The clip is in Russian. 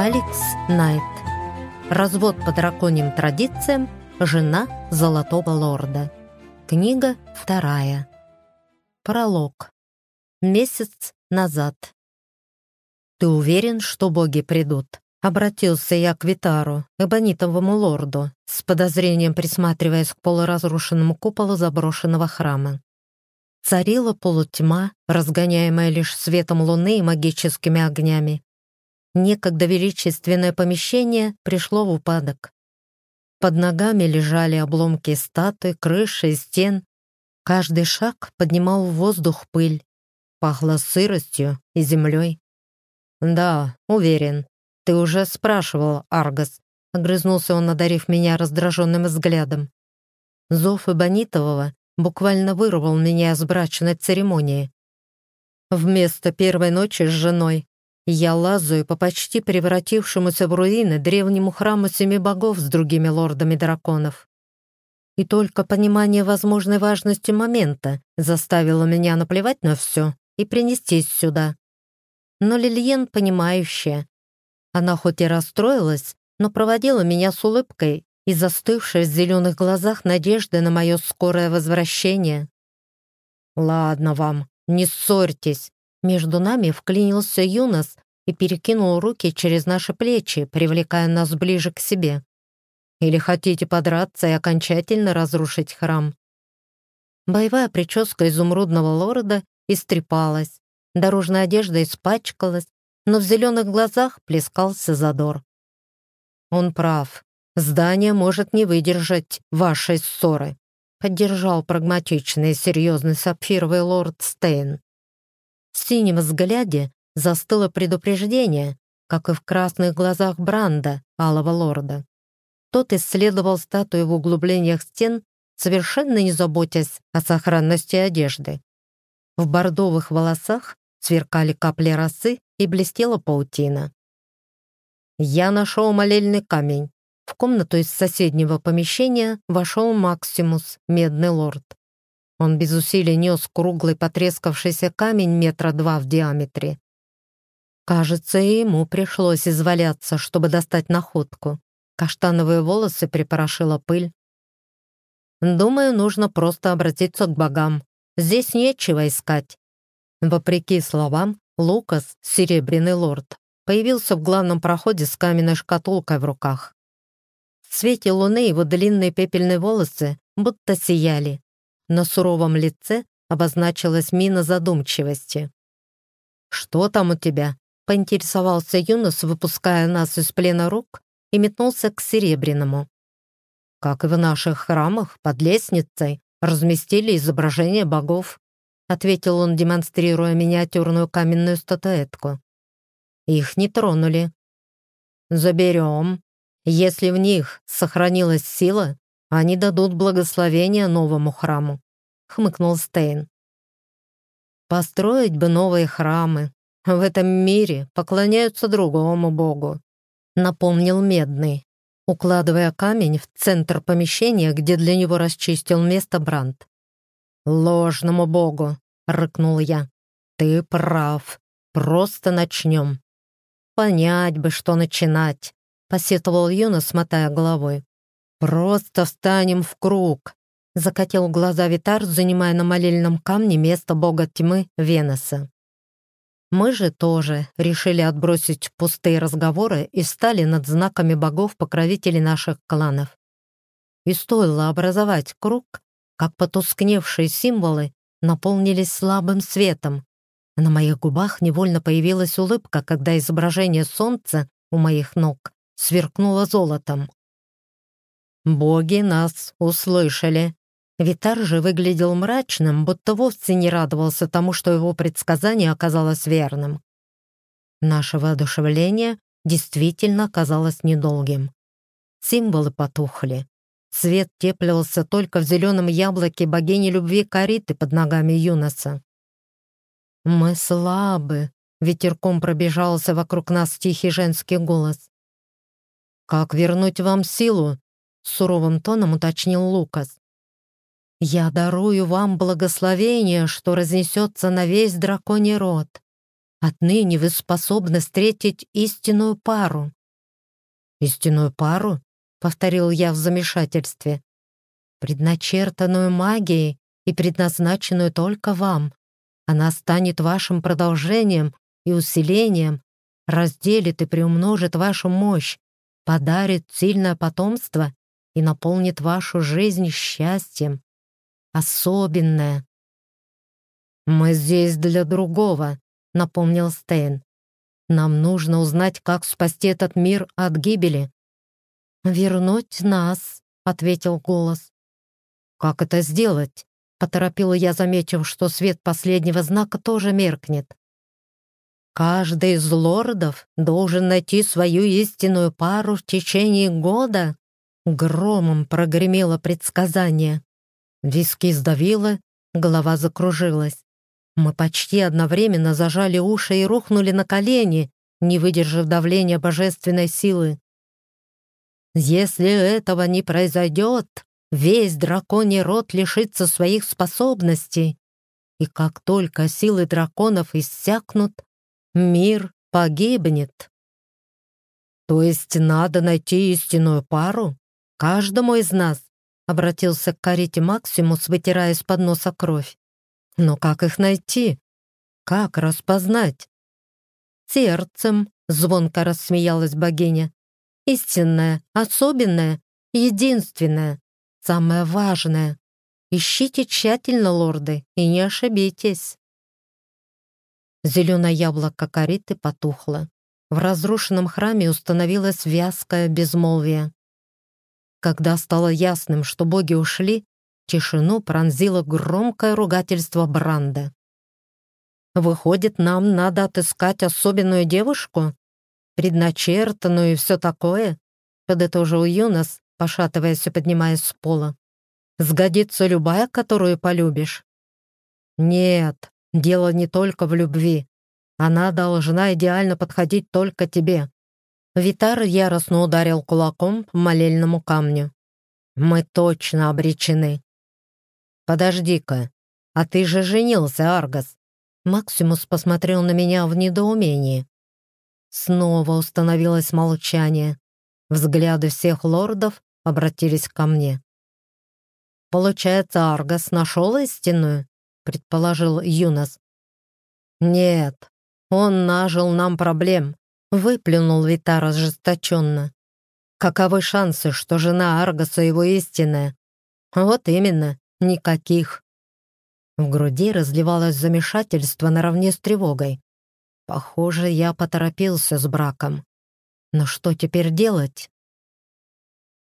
Алекс Найт. Развод по драконьим традициям. Жена Золотого Лорда. Книга вторая. Пролог. Месяц назад. «Ты уверен, что боги придут?» Обратился я к Витару, эбонитовому лорду, с подозрением присматриваясь к полуразрушенному куполу заброшенного храма. Царила полутьма, разгоняемая лишь светом луны и магическими огнями. Некогда величественное помещение пришло в упадок. Под ногами лежали обломки статуй, крыши и стен. Каждый шаг поднимал в воздух пыль. Пахло сыростью и землей. «Да, уверен. Ты уже спрашивал, Аргас», — огрызнулся он, одарив меня раздраженным взглядом. Зов Ибонитового буквально вырвал меня с брачной церемонии. Вместо первой ночи с женой я лазаю по почти превратившемуся в руины древнему храму семи богов с другими лордами драконов. И только понимание возможной важности момента заставило меня наплевать на все и принестись сюда. Но Лильен понимающая. Она хоть и расстроилась, но проводила меня с улыбкой и застывшей в зеленых глазах надежды на мое скорое возвращение. «Ладно вам, не ссорьтесь», между нами вклинился Юнос и перекинул руки через наши плечи, привлекая нас ближе к себе. «Или хотите подраться и окончательно разрушить храм?» Боевая прическа изумрудного лорда истрепалась, дорожная одежда испачкалась, но в зеленых глазах плескался задор. «Он прав. Здание может не выдержать вашей ссоры», поддержал прагматичный и серьезный сапфировый лорд Стейн. В синем взгляде застыло предупреждение, как и в красных глазах Бранда, Алого Лорда. Тот исследовал статуи в углублениях стен, совершенно не заботясь о сохранности одежды. В бордовых волосах сверкали капли росы и блестела паутина. «Я нашел молельный камень». В комнату из соседнего помещения вошел Максимус, медный лорд. Он без усилий нес круглый потрескавшийся камень метра два в диаметре. Кажется, ему пришлось изваляться, чтобы достать находку. Каштановые волосы припорошила пыль. Думаю, нужно просто обратиться к богам. Здесь нечего искать. Вопреки словам, Лукас, серебряный лорд, появился в главном проходе с каменной шкатулкой в руках. В свете луны его длинные пепельные волосы будто сияли, на суровом лице обозначилась мина задумчивости. «Что там у тебя?» — поинтересовался Юнос, выпуская нас из плена рук, и метнулся к Серебряному. «Как и в наших храмах, под лестницей, разместили изображения богов», — ответил он, демонстрируя миниатюрную каменную статуэтку. «Их не тронули». «Заберем. Если в них сохранилась сила, они дадут благословение новому храму», — хмыкнул Стейн. «Построить бы новые храмы. В этом мире поклоняются другому богу», — напомнил Медный, укладывая камень в центр помещения, где для него расчистил место Бранд. «Ложному богу», — рыкнул я. «Ты прав. Просто начнем». «Понять бы, что начинать», — посетовал Юна, смотая головой. «Просто встанем в круг», — закатил глаза Витар, занимая на молельном камне место бога тьмы Венеса. Мы же тоже решили отбросить пустые разговоры и встали над знаками богов-покровителей наших кланов. И стоило образовать круг, как потускневшие символы наполнились слабым светом. На моих губах невольно появилась улыбка, когда изображение солнца у моих ног сверкнуло золотом. Боги нас услышали. Витар же выглядел мрачным, будто вовсе не радовался тому, что его предсказание оказалось верным. Наше воодушевление действительно оказалось недолгим. Символы потухли. Свет теплился только в зеленом яблоке богини любви Кариты под ногами Юноса. «Мы слабы», — ветерком пробежался вокруг нас тихий женский голос. «Как вернуть вам силу?» Суровым тоном уточнил Лукас. «Я дарую вам благословение, что разнесется на весь драконий род. Отныне вы способны встретить истинную пару». «Истинную пару?» — повторил я в замешательстве. «Предначертанную магией и предназначенную только вам. Она станет вашим продолжением и усилением, разделит и приумножит вашу мощь, подарит сильное потомство и наполнит вашу жизнь счастьем. Особенное. «Мы здесь для другого», — напомнил Стейн. «Нам нужно узнать, как спасти этот мир от гибели». «Вернуть нас», — ответил голос. «Как это сделать?» — поторопила я, заметив, что свет последнего знака тоже меркнет. «Каждый из лордов должен найти свою истинную пару в течение года», — громом прогремело предсказание. Виски сдавило, голова закружилась. Мы почти одновременно зажали уши и рухнули на колени, не выдержав давления божественной силы. Если этого не произойдет, весь драконий род лишится своих способностей, и как только силы драконов иссякнут, мир погибнет. То есть надо найти истинную пару каждому из нас, Обратился к карете Максимус, вытирая с подноса кровь. «Но как их найти? Как распознать?» «Сердцем», — звонко рассмеялась богиня. «Истинное, особенное, единственное, самое важное. Ищите тщательно, лорды, и не ошибитесь». Зеленое яблоко кареты потухло. В разрушенном храме установилось вязкое безмолвие. Когда стало ясным, что боги ушли, тишину пронзило громкое ругательство Бранда. «Выходит, нам надо отыскать особенную девушку? Предначертанную и все такое?» подытожил Юнос, пошатываясь и поднимаясь с пола. «Сгодится любая, которую полюбишь?» «Нет, дело не только в любви. Она должна идеально подходить только тебе. Витар яростно ударил кулаком по молельному камню. «Мы точно обречены». «Подожди-ка, а ты же женился, Аргас!» Максимус посмотрел на меня в недоумении. Снова установилось молчание. Взгляды всех лордов обратились ко мне. «Получается, Аргас нашел истинную?» — предположил Юнос. «Нет, он нажил нам проблем. Выплюнул Витар ожесточенно. Каковы шансы, что жена Аргаса его истинная? Вот именно, никаких. В груди разливалось замешательство наравне с тревогой. Похоже, я поторопился с браком. Но что теперь делать?